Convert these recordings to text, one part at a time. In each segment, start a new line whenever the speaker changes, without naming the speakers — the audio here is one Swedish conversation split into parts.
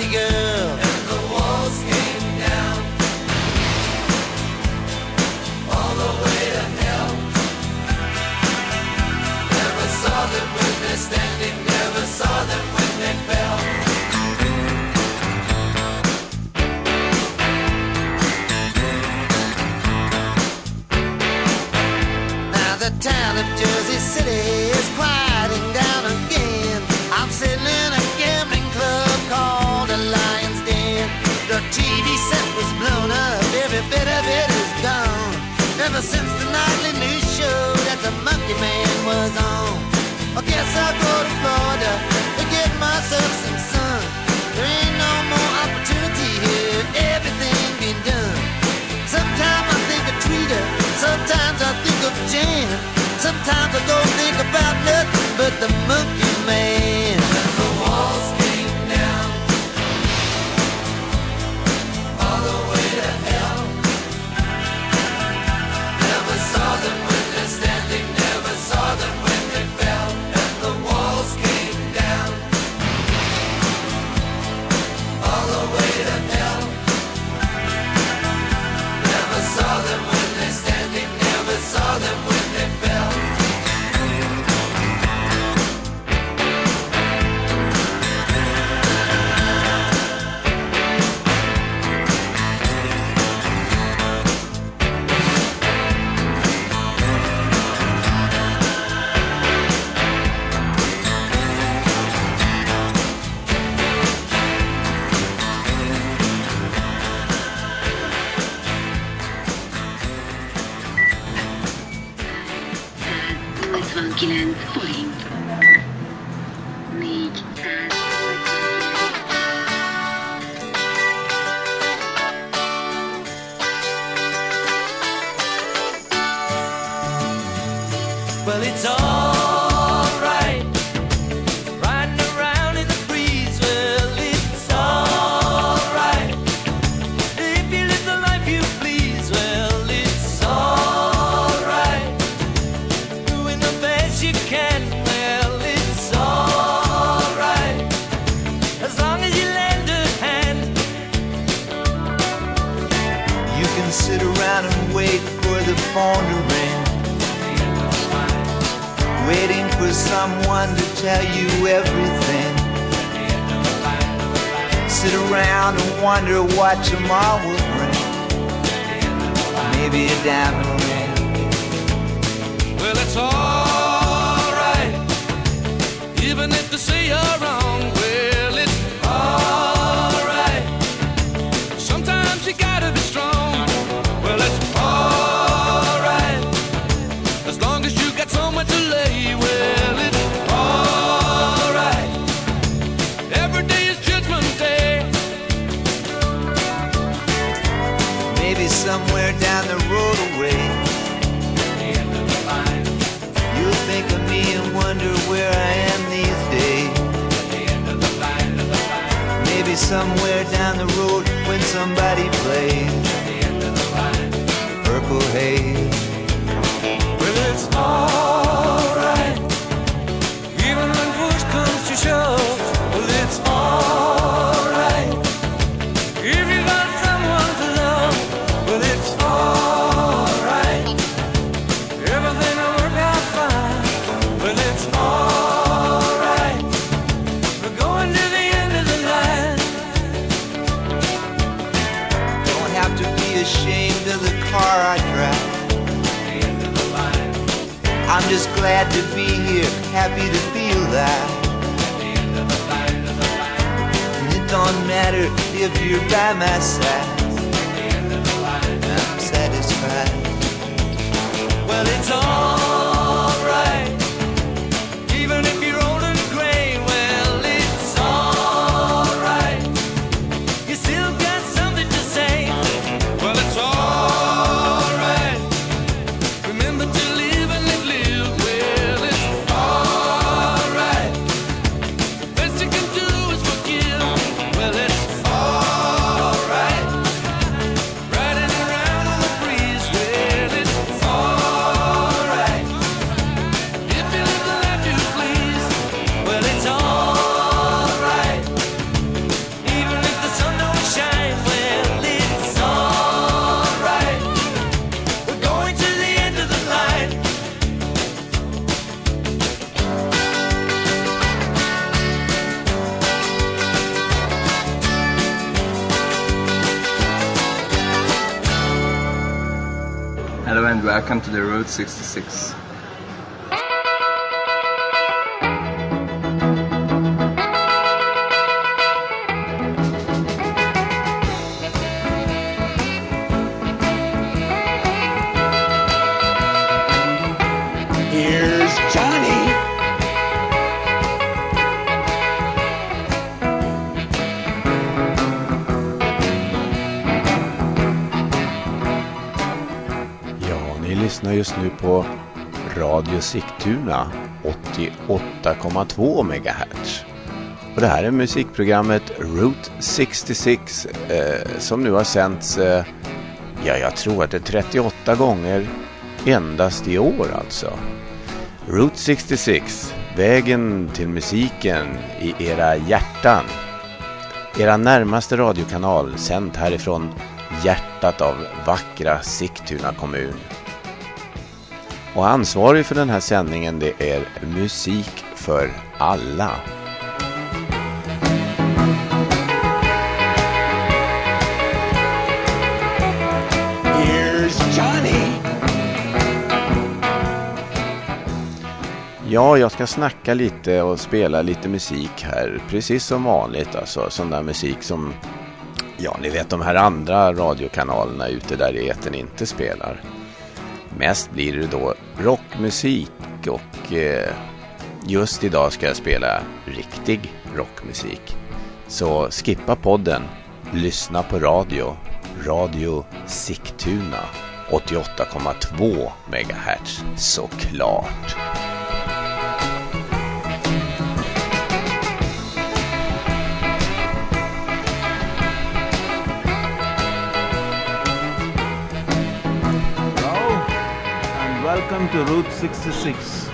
crazy girl. And the walls came down all the way to hell. Never saw them when they're standing, never saw them when they fell. Now the town of Jersey City is quiet. Ever since the nightly news show that the Monkey Man was on. I guess I'll go to Florida to get myself some sun. There ain't no more opportunity here. Everything been done. Sometimes I think of Tweeter. Sometimes I think of Jan. Sometimes I don't think about nothing but the Monkey Man.
matter if you're by my side.
66.
Sigtuna 88,2 MHz. Och det här är musikprogrammet Route 66 eh, som nu har sänts, eh, ja jag tror att det är 38 gånger endast i år alltså. Route 66, vägen till musiken i era hjärtan. Era närmaste radiokanal sänd härifrån hjärtat av vackra Sigtuna kommun. Och ansvarig för den här sändningen det är Musik för alla. Ja, jag ska snacka lite och spela lite musik här. Precis som vanligt alltså. Sån där musik som, ja ni vet de här andra radiokanalerna ute där i eten inte spelar. Mest blir det då rockmusik och eh, just idag ska jag spela riktig rockmusik. Så skippa podden, lyssna på radio, Radio Sigtuna 88,2 MHz såklart.
Welcome to Route 66.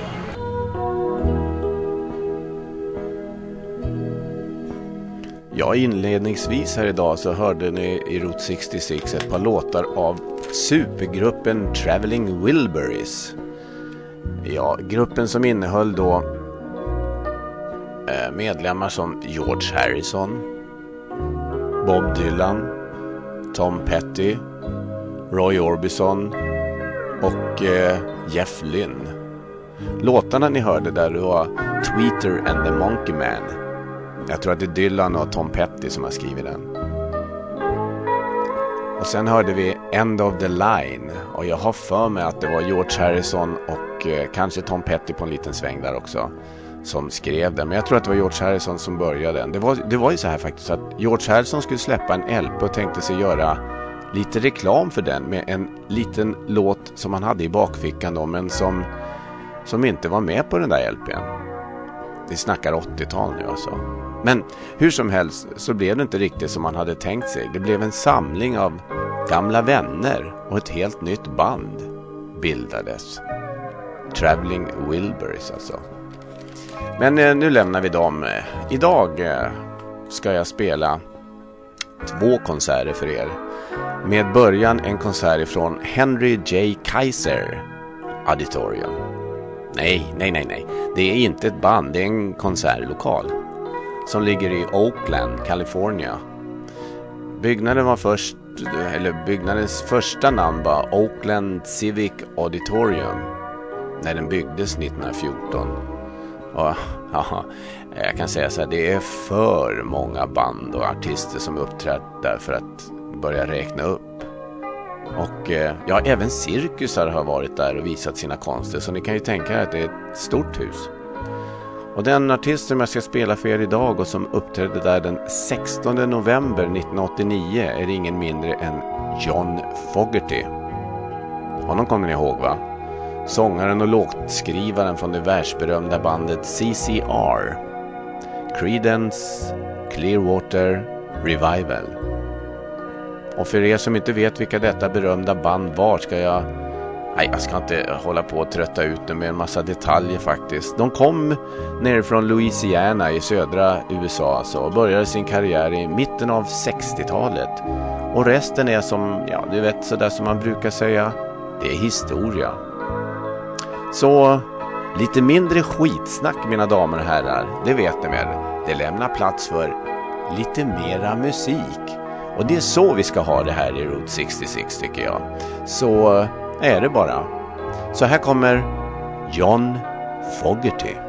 Ja, inledningsvis här idag så hörde ni i Route 66 ett par låtar av supergruppen Traveling Wilburys. Ja, gruppen som innehöll då eh, medlemmar som George Harrison, Bob Dylan, Tom Petty, Roy Orbison och eh, Jeff Lynne. Låtarna ni hörde där var Tweeter and the Monkey Man. Jag tror att det är Dylan och Tom Petty som har skrivit den. Och sen hörde vi End of the Line och jag har för mig att det var George Harrison och eh, kanske Tom Petty på en liten sväng där också som skrev den. Men jag tror att det var George Harrison som började den. Det var, det var ju så här faktiskt att George Harrison skulle släppa en LP och tänkte sig göra lite reklam för den med en liten låt som han hade i bakfickan då men som, som inte var med på den där LPn. Vi snackar 80-tal nu alltså. Men hur som helst så blev det inte riktigt som man hade tänkt sig. Det blev en samling av gamla vänner och ett helt nytt band bildades. Traveling Wilburys alltså. Men eh, nu lämnar vi dem. Idag eh, ska jag spela två konserter för er. Med början en konsert ifrån Henry J. Kaiser Auditorium. Nej, nej, nej, nej. Det är inte ett band, det är en konsertlokal som ligger i Oakland, California. Byggnaden var först, eller byggnadens första namn var Oakland Civic Auditorium när den byggdes 1914. Och, ja, jag kan säga så här, det är för många band och artister som uppträtt där för att börja räkna upp. Och eh, ja, även cirkusar har varit där och visat sina konster så ni kan ju tänka er att det är ett stort hus. Och den artist som jag ska spela för er idag och som uppträdde där den 16 november 1989 är ingen mindre än John Fogerty. Honom kommer ni ihåg va? Sångaren och låtskrivaren från det världsberömda bandet CCR. Creedence Clearwater Revival. Och för er som inte vet vilka detta berömda band var ska jag Nej, jag ska inte hålla på och trötta ut det med en massa detaljer faktiskt. De kom nerifrån Louisiana i södra USA alltså och började sin karriär i mitten av 60-talet. Och resten är som, ja du vet sådär som man brukar säga, det är historia. Så lite mindre skitsnack mina damer och herrar, det vet ni väl. Det lämnar plats för lite mera musik. Och det är så vi ska ha det här i Route 66 tycker jag. Så eh, är det bara. Så här kommer John Fogerty.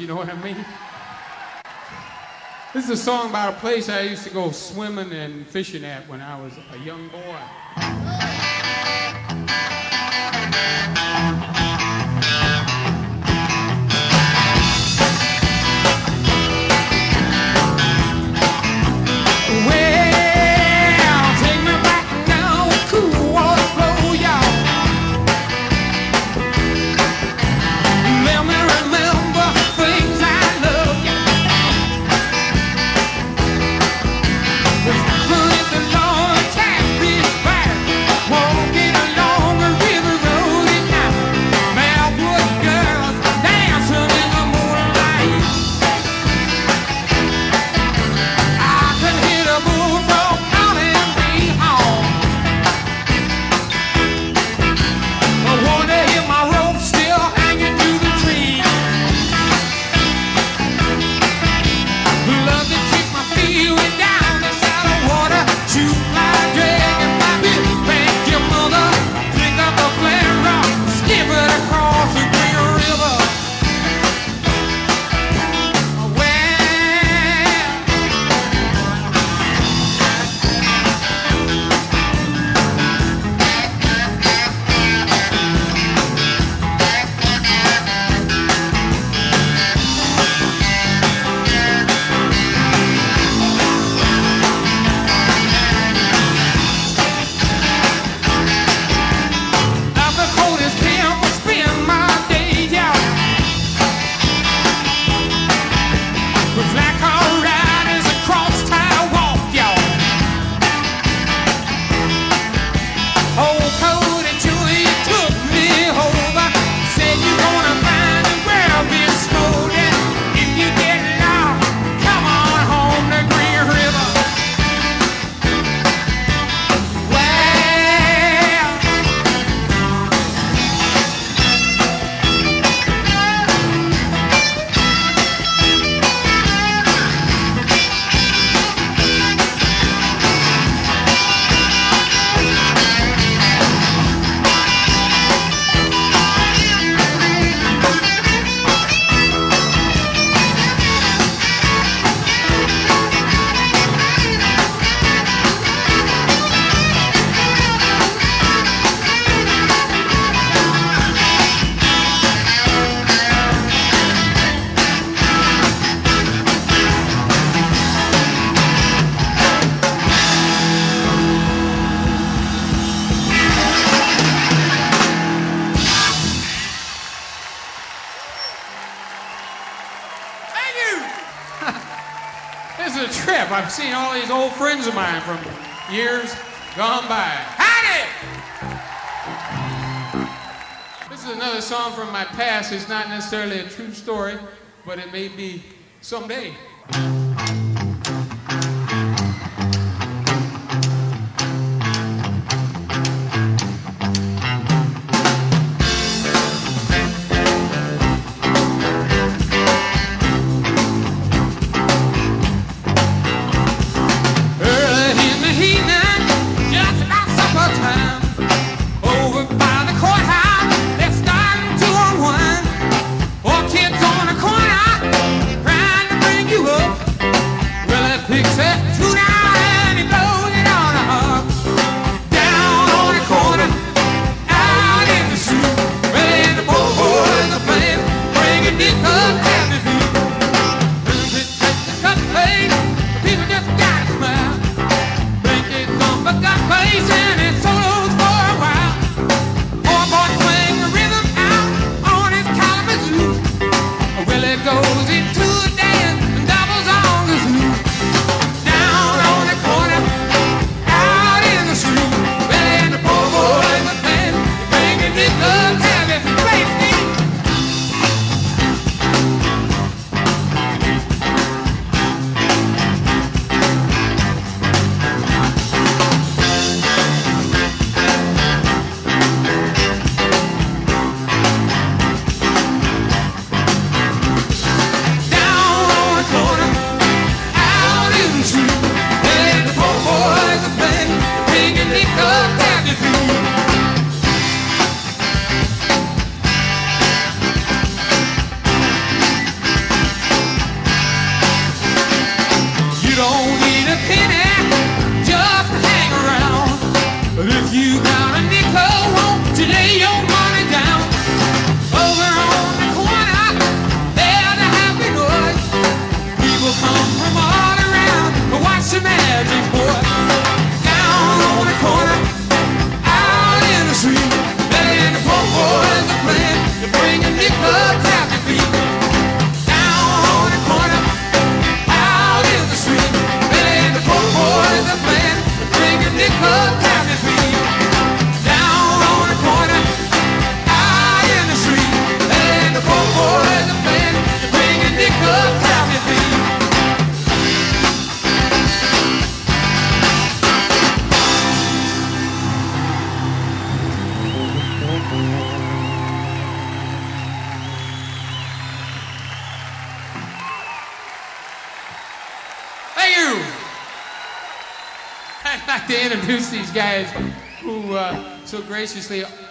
you
know what I mean? This is a song about a place I used to go swimming and fishing at when I was a young boy. of mine from years gone by. Howdy! This is another song from my past. It's not necessarily a true story, but it may be someday.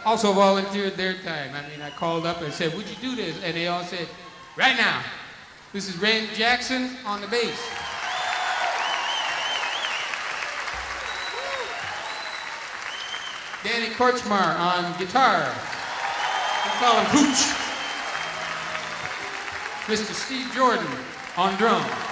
also volunteered their time. I mean, I called up and said, Would you do this? And they all said, Right now. This is Rand Jackson on the bass. Danny Korchmar on guitar. We call him Hooch. Mr. Steve Jordan on drums.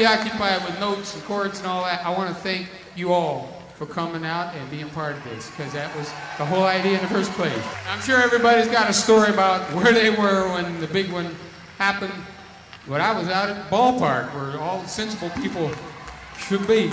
preoccupied with notes and chords and all that, I want to thank you all for coming out and being part of this because that was the whole idea in the first place. I'm sure everybody's got a story about where they were when the big one happened. But I was out at ballpark where all sensible people should be.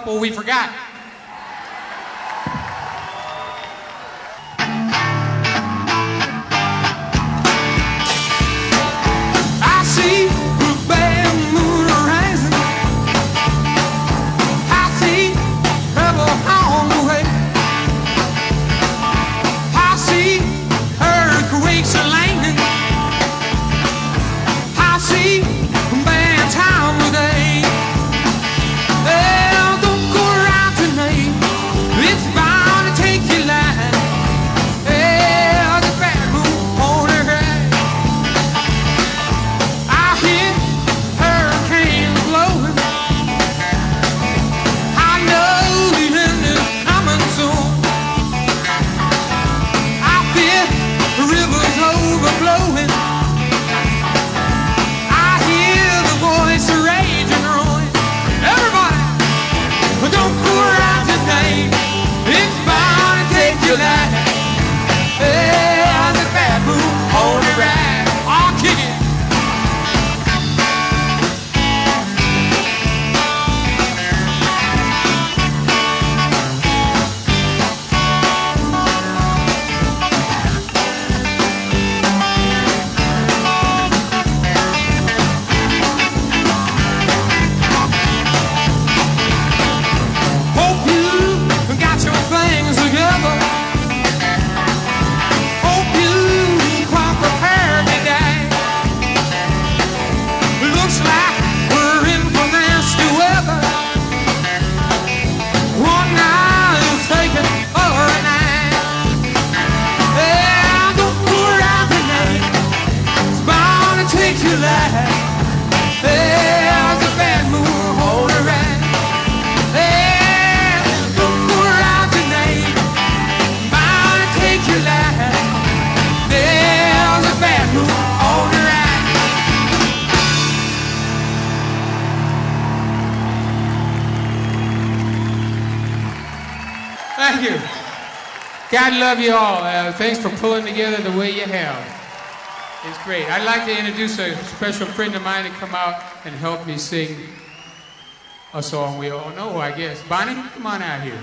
up we forgot. like to introduce a special friend of mine to come out and help me sing a song we all know, I guess. Bonnie, come on out here.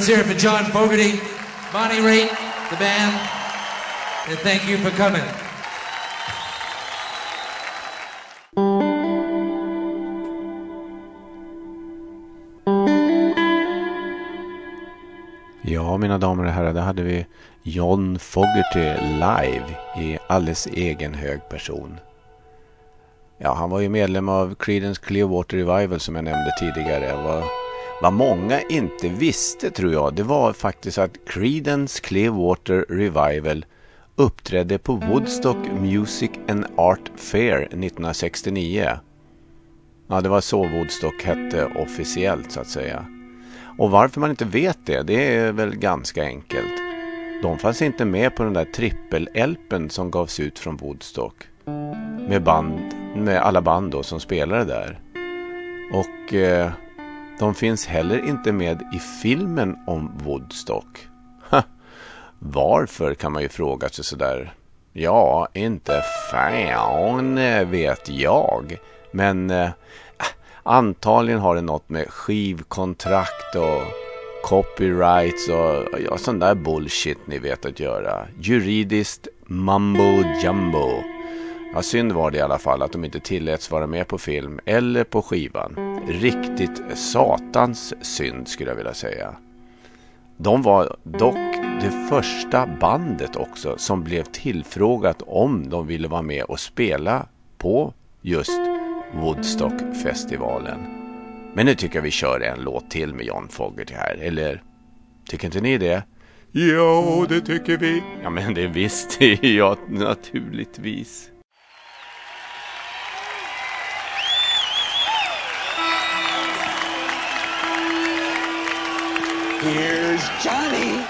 Let's hear it for John Fogerty, Bonnie Raitt, the band, and thank you for coming.
Ja, mina damer och herrar, där hade vi John Fogerty live i alldeles egen hög person. Ja, han var ju medlem av Creedence Clearwater Revival som jag nämnde tidigare. Han var vad många inte visste tror jag, det var faktiskt att Creedence Clearwater Revival uppträdde på Woodstock Music and Art Fair 1969. Ja, det var så Woodstock hette officiellt så att säga. Och varför man inte vet det, det är väl ganska enkelt. De fanns inte med på den där trippel-elpen som gavs ut från Woodstock. Med, band, med alla band då som spelade där. Och eh, de finns heller inte med i filmen om Woodstock. Ha, varför kan man ju fråga sig sådär. Ja, inte fan eh, vet jag. Men eh, Antagligen har det något med skivkontrakt och copyrights och ja, sån där bullshit ni vet att göra. Juridiskt mumbo jumbo. Ja, synd var det i alla fall att de inte tilläts vara med på film eller på skivan. Riktigt satans synd skulle jag vilja säga. De var dock det första bandet också som blev tillfrågat om de ville vara med och spela på just Woodstockfestivalen. Men nu tycker jag vi kör en låt till med John Fogerty här, eller? Tycker inte ni det? Jo, det tycker vi. Ja, men det visste jag naturligtvis.
Here's Johnny.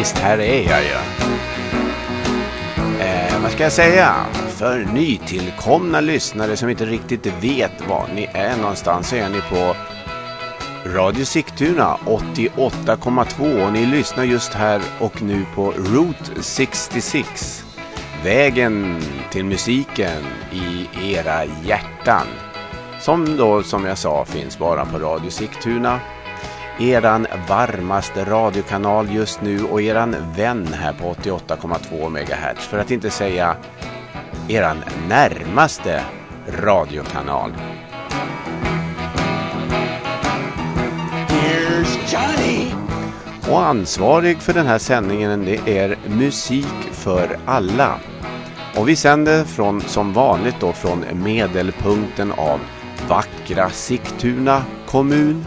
Visst, här är jag ju. Eh, vad ska jag säga? För nytillkomna lyssnare som inte riktigt vet var ni är någonstans så är ni på Radio Sigtuna 88,2 och ni lyssnar just här och nu på Route 66. Vägen till musiken i era hjärtan. Som då, som jag sa, finns bara på Radio Sigtuna. Eran varmaste radiokanal just nu och eran vän här på 88,2 MHz. För att inte säga eran närmaste radiokanal.
Here's Johnny.
Och ansvarig för den här sändningen det är Musik för alla. Och vi sänder från, som vanligt då från medelpunkten av vackra Sigtuna kommun.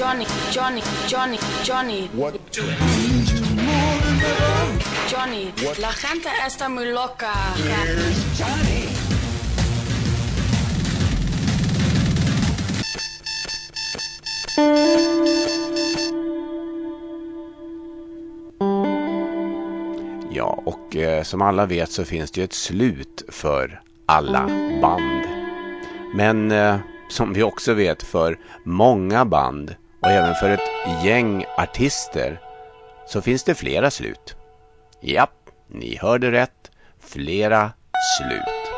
Johnny,
Johnny, Johnny, Johnny, Johnny.
What?
Johnny, la gente está muy loca.
Here's Johnny.
Ja, och eh, som alla vet så finns det ju ett slut för alla band. Men eh, som vi också vet för många band och även för ett gäng artister så finns det flera slut. Japp, ni hörde rätt. Flera slut.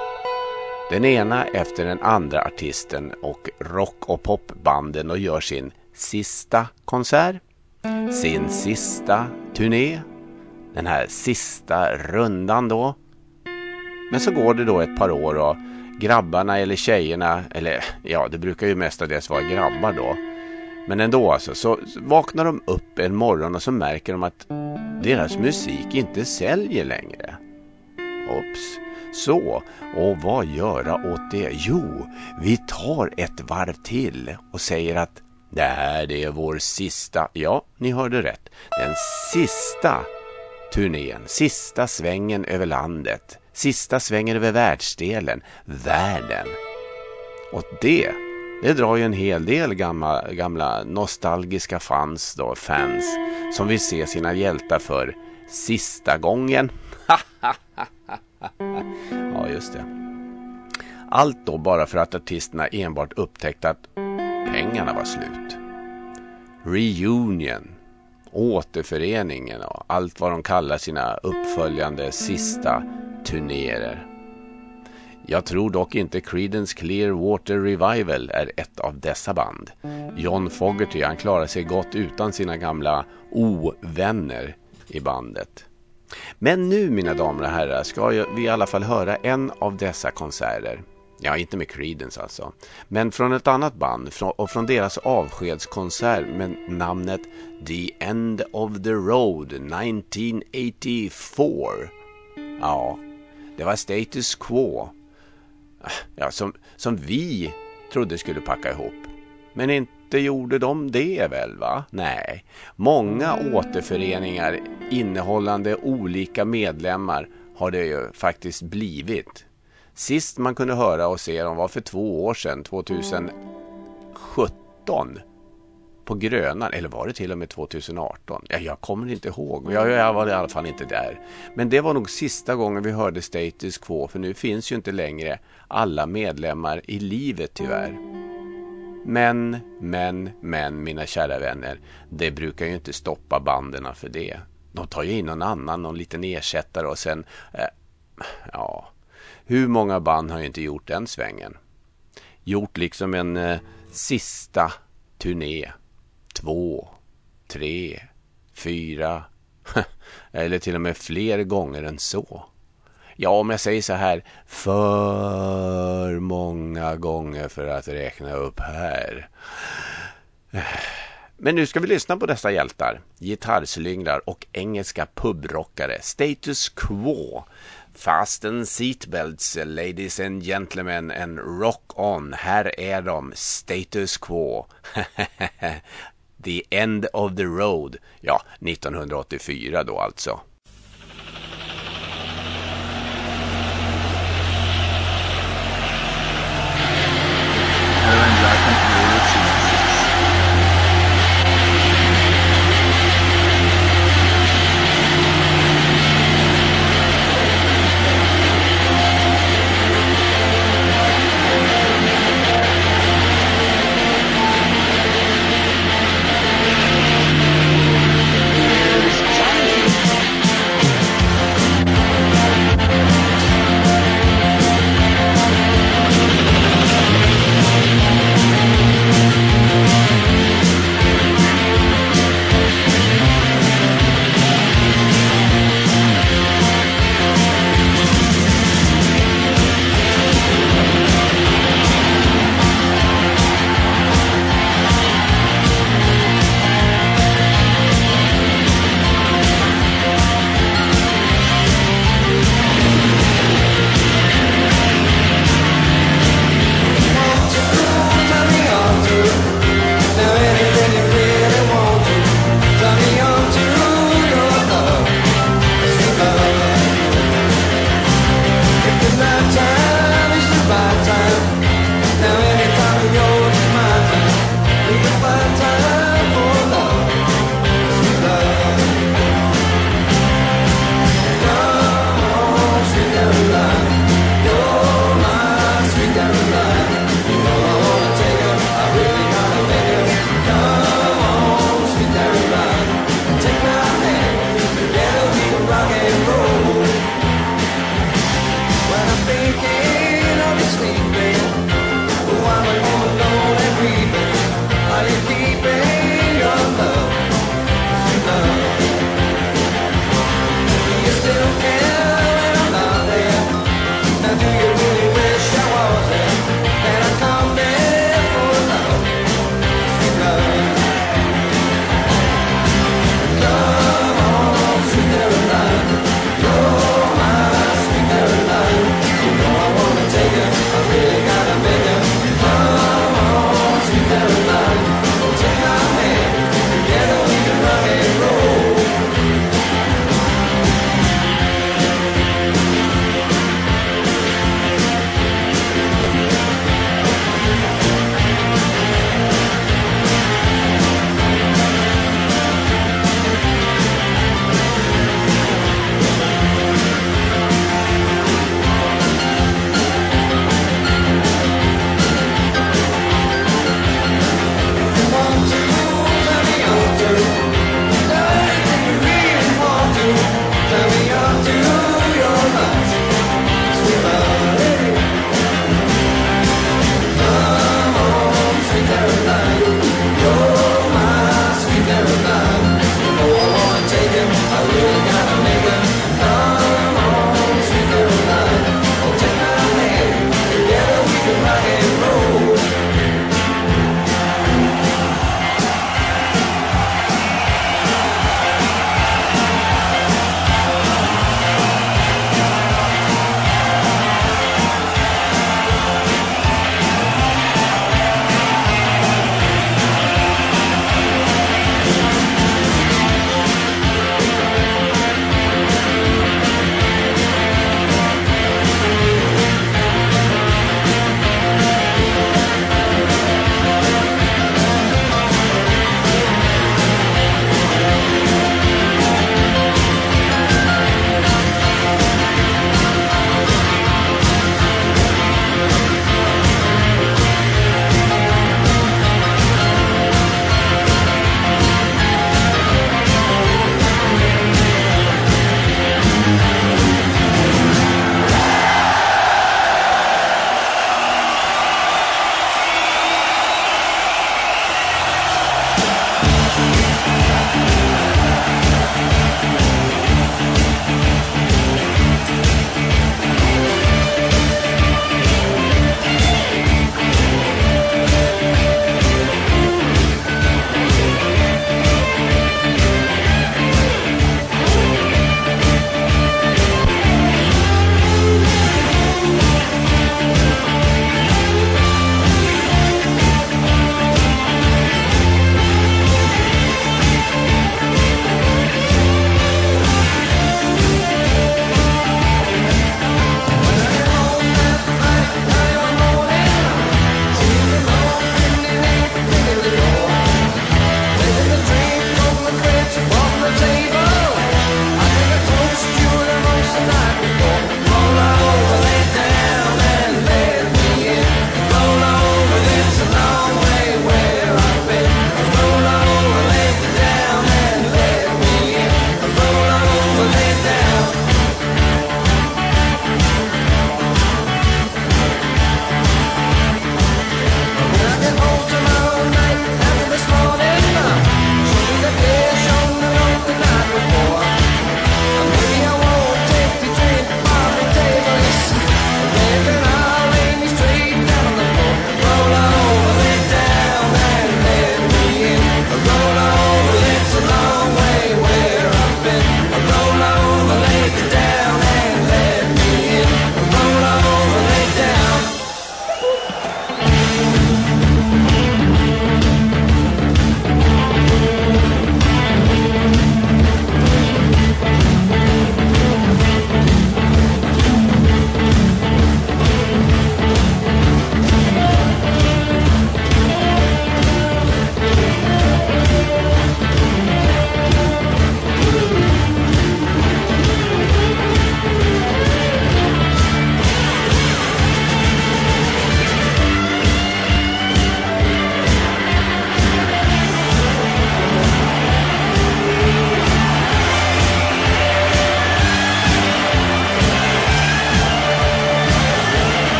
Den ena efter den andra artisten och rock och popbanden och gör sin sista konsert. Sin sista turné. Den här sista rundan då. Men så går det då ett par år och grabbarna eller tjejerna, eller ja det brukar ju mestadels vara grabbar då. Men ändå alltså, så vaknar de upp en morgon och så märker de att deras musik inte säljer längre. Ops. Så, och vad göra åt det? Jo, vi tar ett varv till och säger att det här det är vår sista, ja, ni hörde rätt, den sista turnén, sista svängen över landet, sista svängen över världsdelen, världen. Och det, det drar ju en hel del gamla, gamla nostalgiska fans då, fans som vill se sina hjältar för sista gången. ja, just det. Allt då bara för att artisterna enbart upptäckte att pengarna var slut. Reunion, återföreningen och allt vad de kallar sina uppföljande sista turnéer. Jag tror dock inte Creedence Clearwater Revival är ett av dessa band. John Fogerty han klarar sig gott utan sina gamla ovänner i bandet. Men nu mina damer och herrar ska vi i alla fall höra en av dessa konserter. Ja, inte med Creedence alltså. Men från ett annat band och från deras avskedskonsert med namnet The End of the Road 1984. Ja, det var Status Quo. Ja, som, som vi trodde skulle packa ihop. Men inte gjorde de det väl va? Nej. Många återföreningar innehållande olika medlemmar har det ju faktiskt blivit. Sist man kunde höra och se dem var för två år sedan, 2017 på Grönan, eller var det till och med 2018? Ja, jag kommer inte ihåg, jag, jag var i alla fall inte där. Men det var nog sista gången vi hörde Status Quo, för nu finns ju inte längre alla medlemmar i livet tyvärr. Men, men, men mina kära vänner, det brukar ju inte stoppa banden för det. De tar ju in någon annan, någon liten ersättare och sen, eh, ja, hur många band har ju inte gjort den svängen? Gjort liksom en eh, sista turné. Två, tre, fyra eller till och med fler gånger än så. Ja, om jag säger så här, för många gånger för att räkna upp här. Men nu ska vi lyssna på dessa hjältar, Gitarrslynglar och engelska pubrockare. Status Quo Fasten seatbelts, ladies and gentlemen, and rock on. Här är de, status quo. the end of the road. Ja, 1984 då alltså.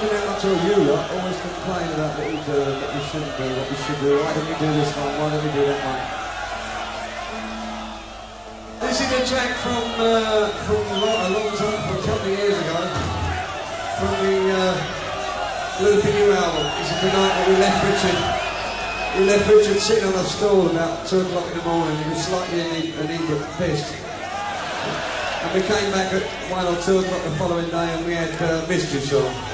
I'm looking out to you lot, always complain about what we do and what we shouldn't do, what we should do. Why don't we do this one? Why don't we do that one? This is a track from uh, from a long, a long time, from a couple of years ago, from the uh, Luther New album. Is the night that we left Richard. We left Richard sitting on a stool about two o'clock in the morning. He was slightly inebriated, pissed. And we came back at one or two o'clock the following day and we had uh, Mischiefs on.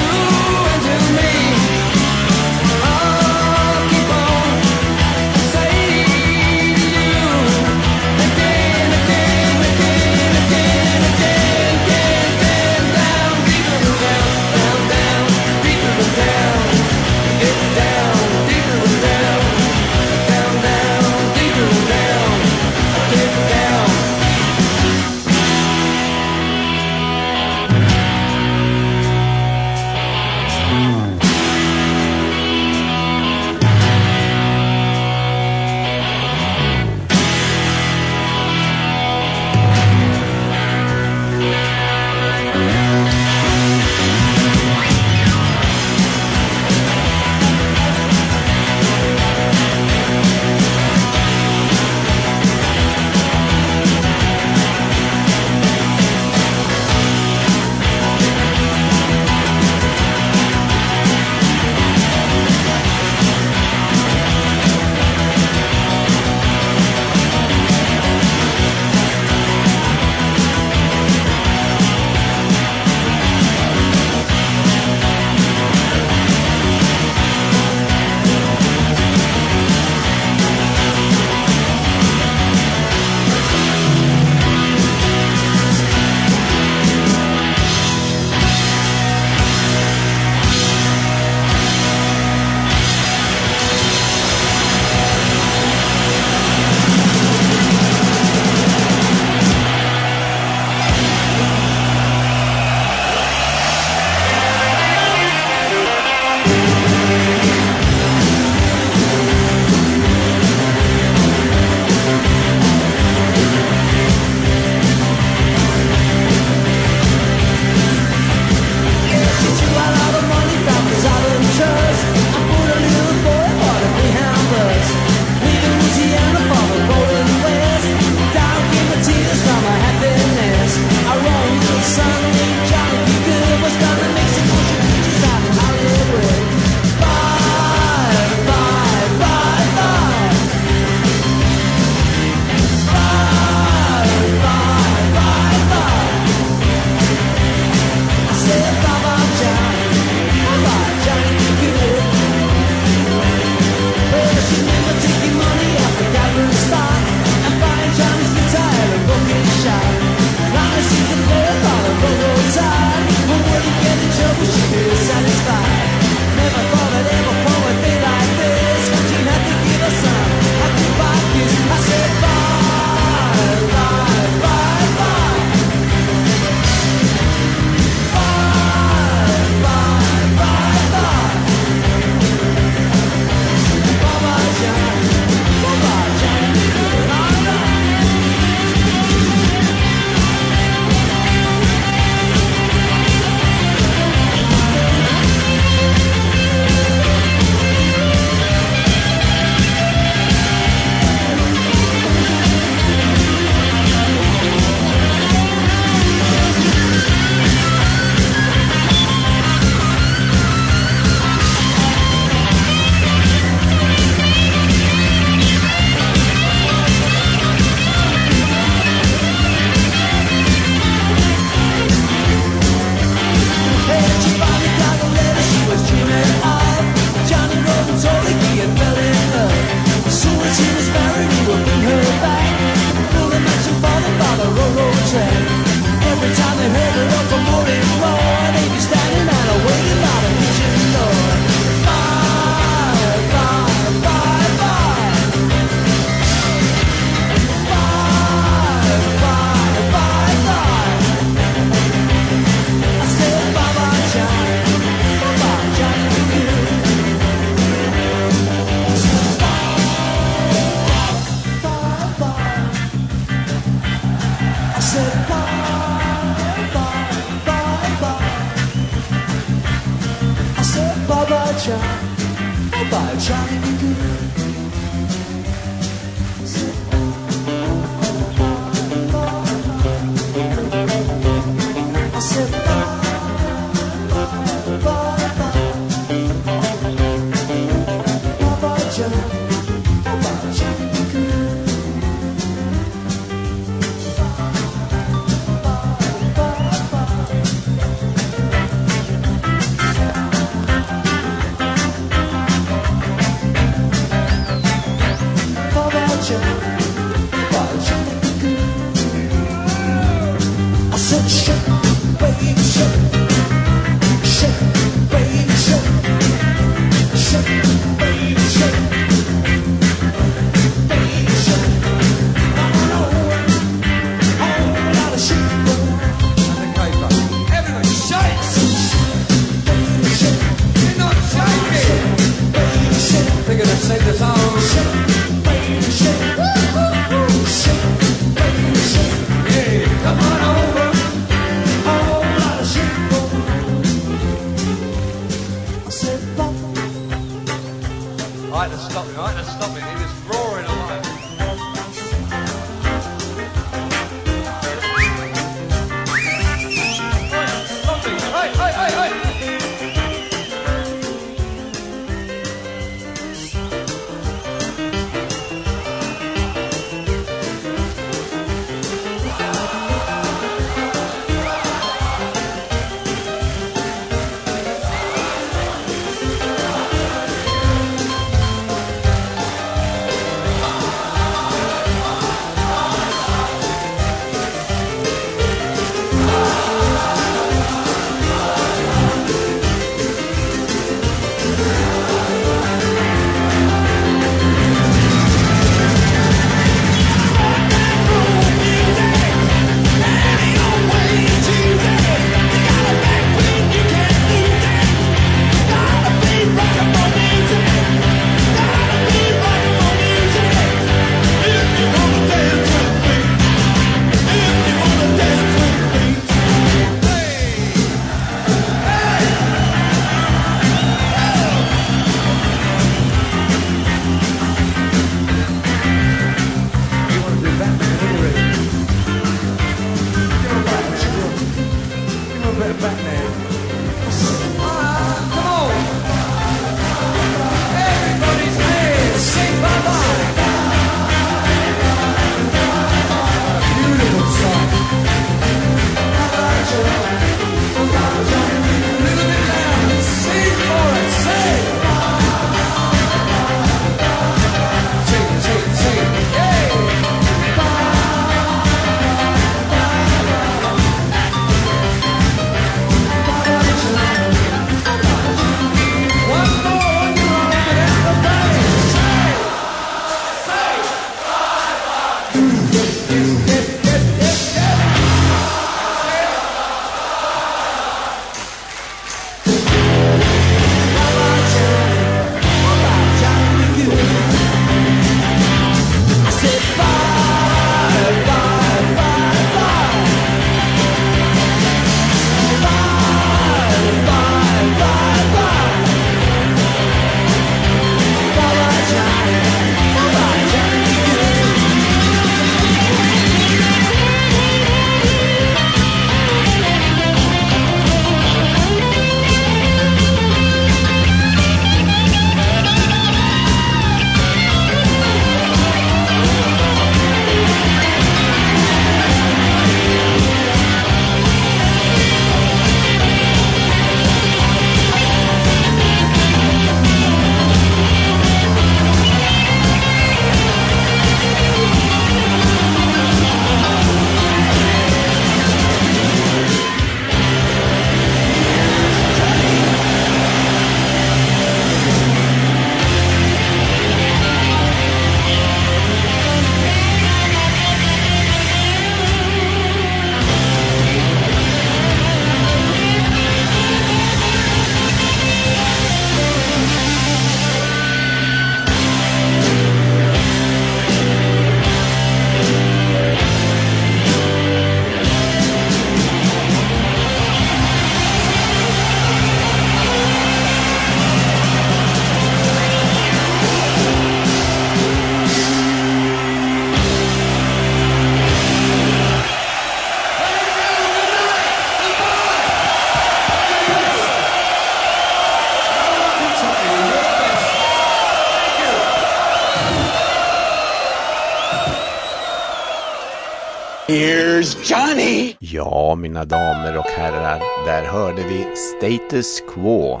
Ja, mina damer och herrar, där hörde vi Status Quo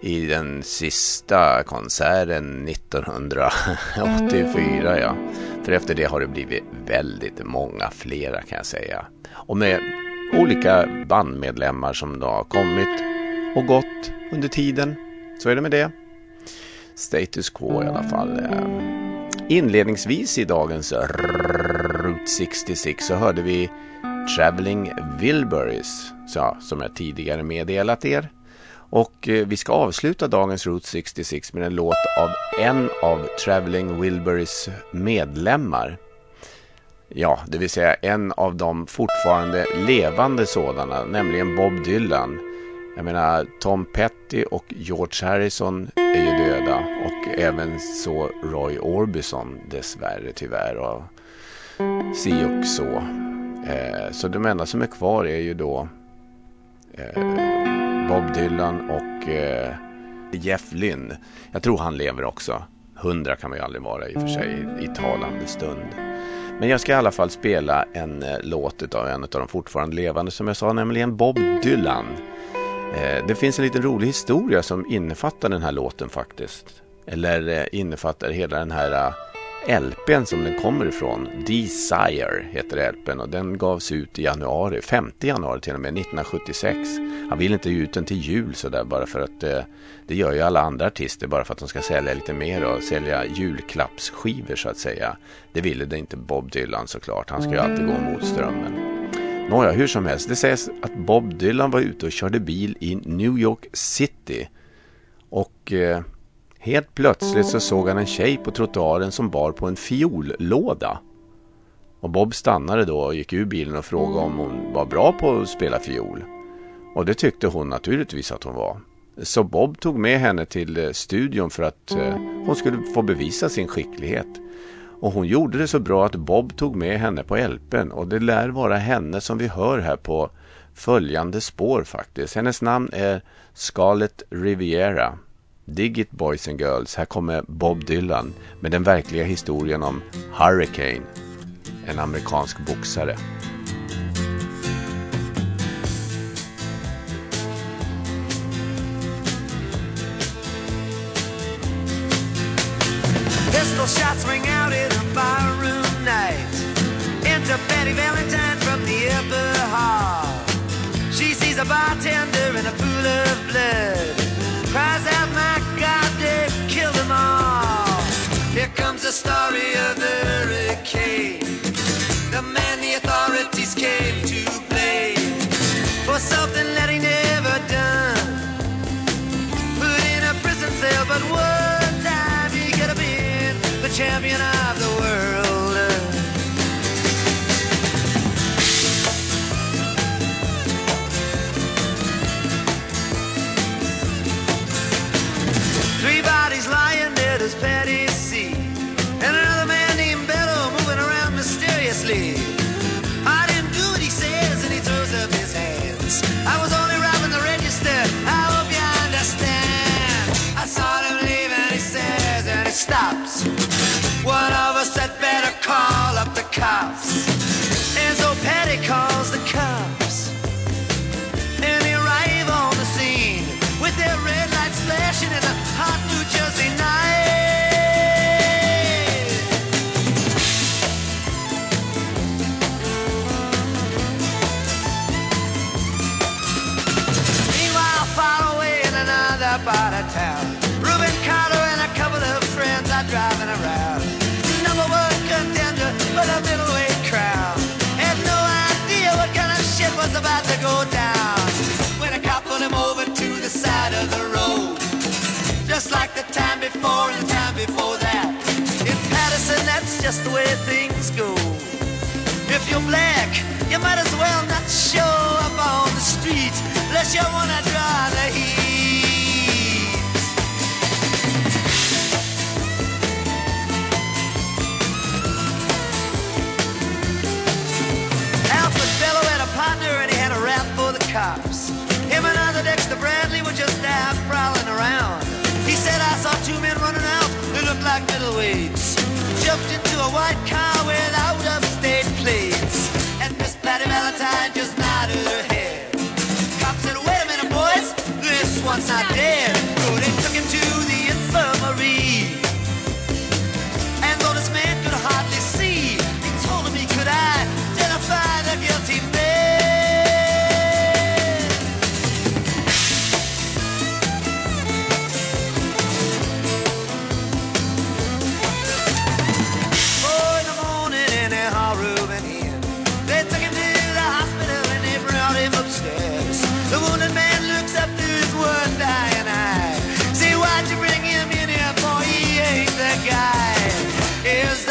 i den sista konserten 1984. Ja. För efter det har det blivit väldigt många flera kan jag säga. Och med olika bandmedlemmar som då har kommit och gått under tiden. Så är det med det. Status Quo i alla fall. Eh. Inledningsvis i dagens Route 66 så hörde vi Traveling Wilburys, ja, som jag tidigare meddelat er. Och eh, vi ska avsluta dagens Route 66 med en låt av en av Traveling Wilburys medlemmar. Ja, det vill säga en av de fortfarande levande sådana, nämligen Bob Dylan. Jag menar, Tom Petty och George Harrison är ju döda och även så Roy Orbison dessvärre tyvärr och si och så. Eh, så de enda som är kvar är ju då eh, Bob Dylan och eh, Jeff Lynne. Jag tror han lever också. Hundra kan man ju aldrig vara i och för sig i talande stund. Men jag ska i alla fall spela en eh, låt av en av de fortfarande levande som jag sa, nämligen Bob Dylan. Eh, det finns en liten rolig historia som innefattar den här låten faktiskt. Eller eh, innefattar hela den här eh, LPn som den kommer ifrån. Desire heter LPn och den gavs ut i januari, 5 januari till och med 1976. Han vill inte ge ut den till jul sådär bara för att eh, det gör ju alla andra artister bara för att de ska sälja lite mer och sälja julklappsskivor så att säga. Det ville det inte Bob Dylan såklart, han ska ju alltid gå mot strömmen. Nåja, hur som helst. Det sägs att Bob Dylan var ute och körde bil i New York City. Och eh, helt plötsligt så såg han en tjej på trottoaren som bar på en fiollåda. Och Bob stannade då och gick ur bilen och frågade om hon var bra på att spela fiol. Och det tyckte hon naturligtvis att hon var. Så Bob tog med henne till eh, studion för att eh, hon skulle få bevisa sin skicklighet. Och hon gjorde det så bra att Bob tog med henne på LPn och det lär vara henne som vi hör här på följande spår faktiskt. Hennes namn är Scarlett Riviera. Dig it boys and girls. Här kommer Bob Dylan med den verkliga historien om Hurricane, en amerikansk boxare.
Cops. Just the way things go. If you're black, you might as well not show up on the street unless you wanna draw the heat. Alfred Bello had a partner and he had a rap for the cops. Him and other Dexter Bradley were just out prowling around. He said, I saw two men running out. They looked like middleweights. Jumped into a white car with out of state plates. And Miss Patty Valentine just nodded her head. Cop said, wait a minute, boys, this one's not dead.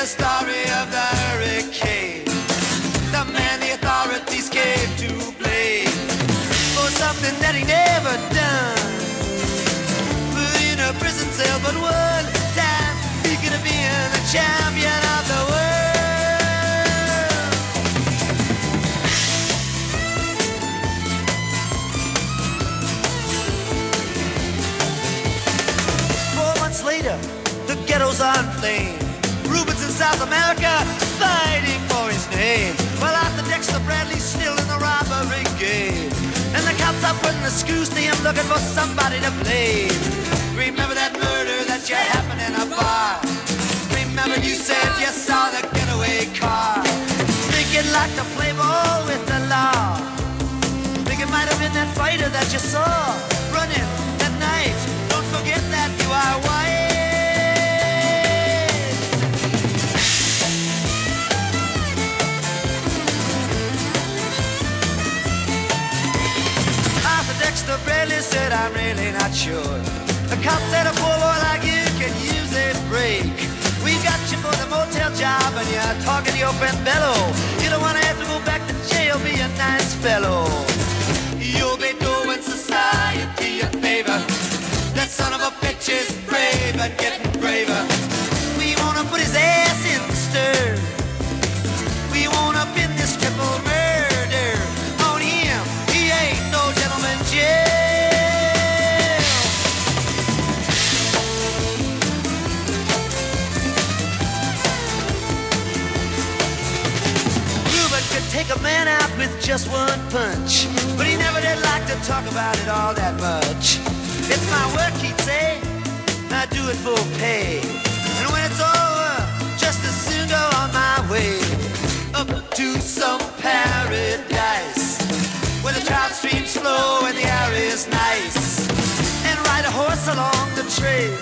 Story of the hurricane. The man the authorities came to blame for something that he never done. Put in a prison cell, but one time he could have been the champion of the world. Later, the ghetto's on flame. South America fighting for his name. Well, Arthur Dexter Bradley's still in the robbery game. And the cops are putting the screws to him looking for somebody to blame. Remember that murder that you happened in a bar? Remember you said you saw the getaway car? Thinking like to play ball with the law. Think it might have been that fighter that you saw running that night. Don't forget that you are white. Dexter Bradley said, I'm really not sure. The cop said a poor boy like you can use a break. We got you for the motel job and you're talking to your friend Bello. You don't want to have to go back to jail, be a nice fellow. You'll be doing society a favor. That son of a bitch is brave and getting braver. Just one punch, but he never did like to talk about it all that much. It's my work, he'd say. I do it for pay. And when it's over, just as soon go on my way up to some paradise where the trout streams flow and the air is nice, and ride a horse along the trail.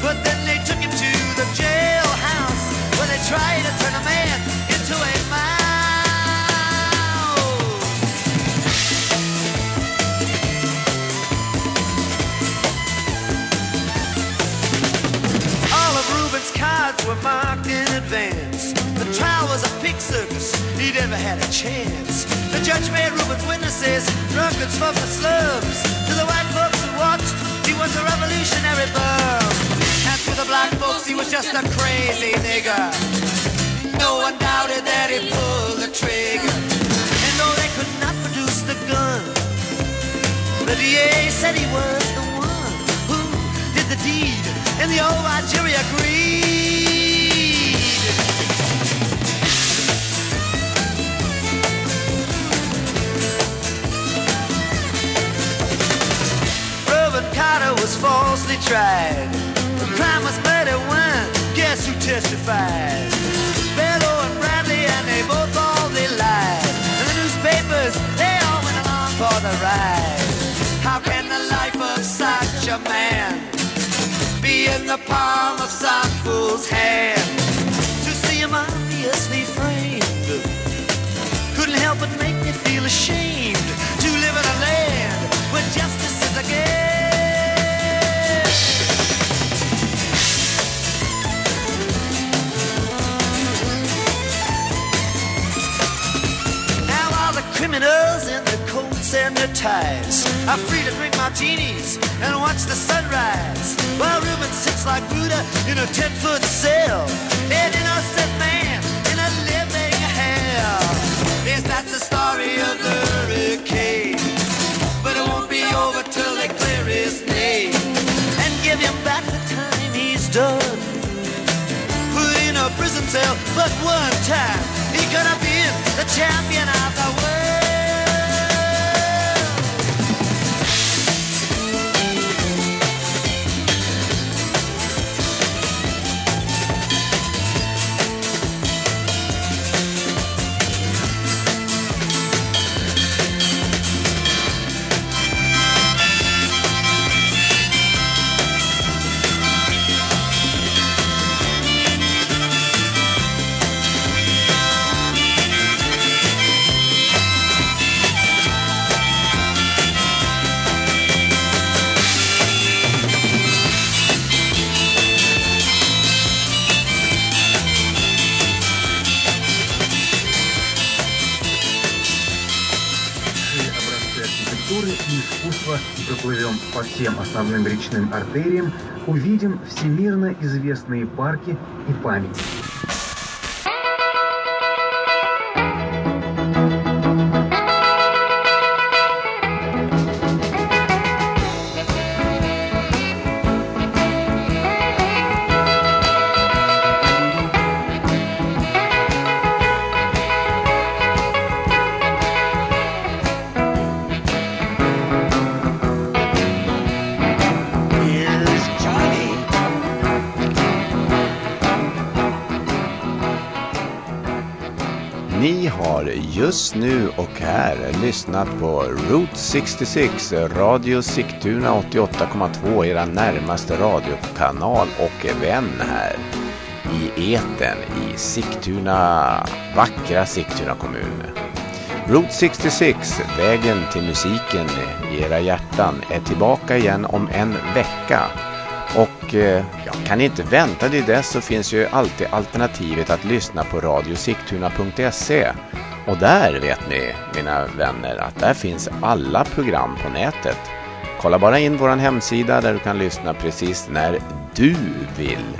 But then they took him to the jailhouse where they tried to turn a man into a mouse. Were marked in advance. The trial was a pig circus, he never had a chance. The judge made Reuben's witnesses drunkards the slums. To the white folks who watched, he was a revolutionary bum. And to the black folks, he was just a crazy nigger. No one doubted that he pulled the trigger. And though they could not produce the gun, the DA said he was the one who did the deed, and the old jury agreed. Reuben Carter was falsely tried. The crime was murder one. Guess who testified? Bello and Bradley, and they both all they lied. And the newspapers, they all went along for the ride. How can the life of such a man be in the palm of some fool's hand? To see him obviously framed couldn't help but make me feel ashamed to live in a land where justice is a game. Criminals in their coats and their ties are free to drink martinis and watch the sunrise. While Reuben sits like Buddha in a ten-foot cell, an innocent man in a living hell. Yes, that's the story of the hurricane. But it won't be over till they clear his name and give him back the time he's done. Put in a prison cell, but one time he could have been the champion of the world.
Проплывем по всем основным речным артериям, увидим всемирно известные парки и памятники.
Just nu och här lyssnat på Route 66, Radio Sigtuna 88,2, era närmaste radiokanal och vän här i eten i Sigtuna, vackra Sigtuna kommun. Route 66, vägen till musiken i era hjärtan, är tillbaka igen om en vecka. Och eh, jag kan inte vänta till dess så finns ju alltid alternativet att lyssna på radiosigtuna.se. Och där vet ni, mina vänner, att där finns alla program på nätet. Kolla bara in vår hemsida där du kan lyssna precis när du vill.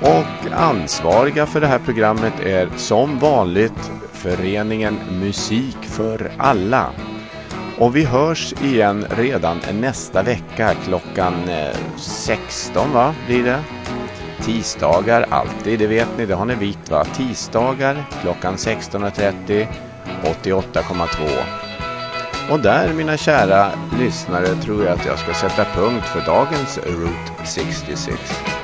Och ansvariga för det här programmet är som vanligt föreningen Musik för alla. Och vi hörs igen redan nästa vecka klockan eh, 16 va, blir det? Tisdagar alltid, det vet ni, det har ni vikt va? Tisdagar klockan 16.30 88,2. Och där mina kära lyssnare tror jag att jag ska sätta punkt för dagens Route 66.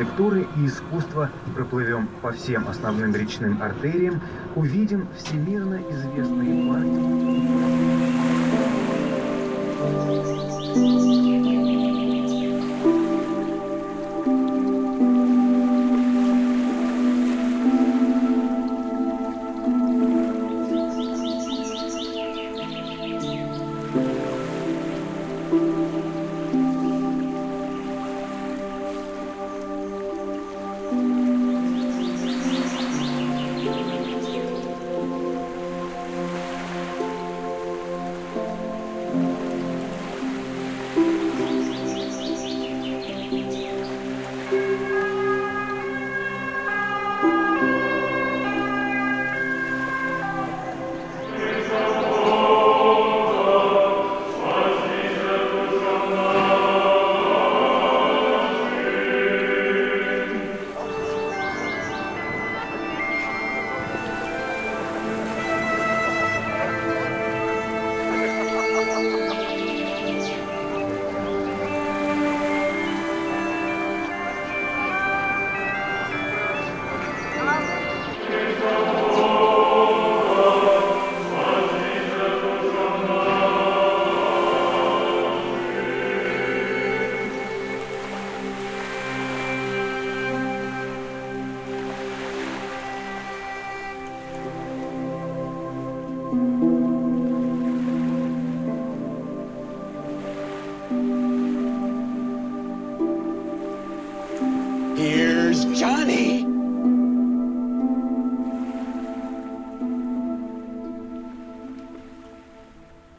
Архитектуры и искусства проплывем по всем основным речным артериям, увидим всемирно известные парки.